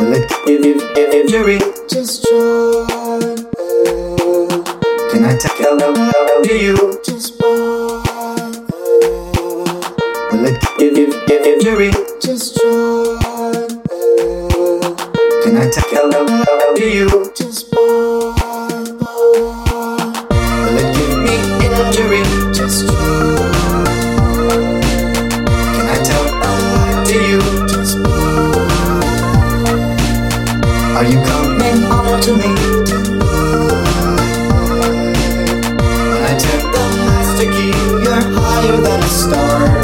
Will it give you give injury? Just try. Can I tell to you? Just buy. Will it give you give injury? Just try. Can I tell to you? Are you coming on to me? I turn the master key, you're higher than a star.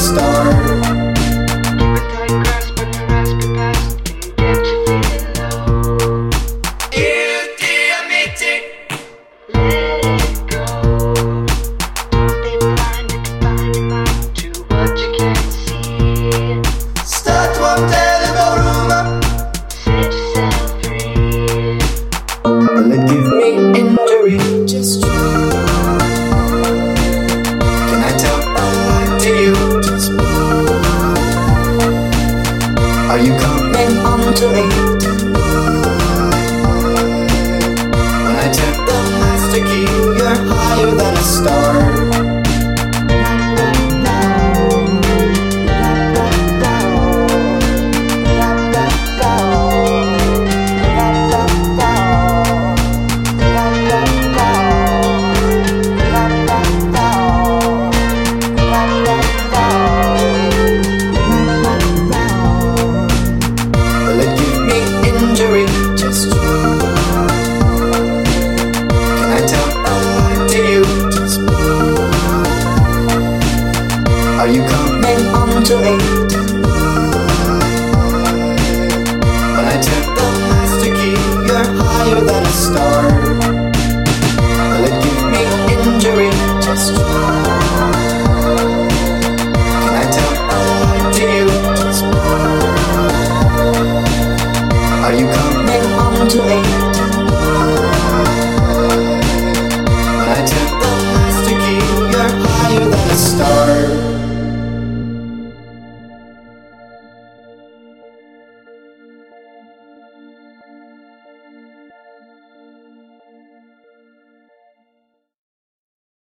Star. Star. Are you coming on to me? When I turn the master key, you're higher than a star. Will it give me injury? Just. Can I tell a lie to you? Just. Are you coming on to me?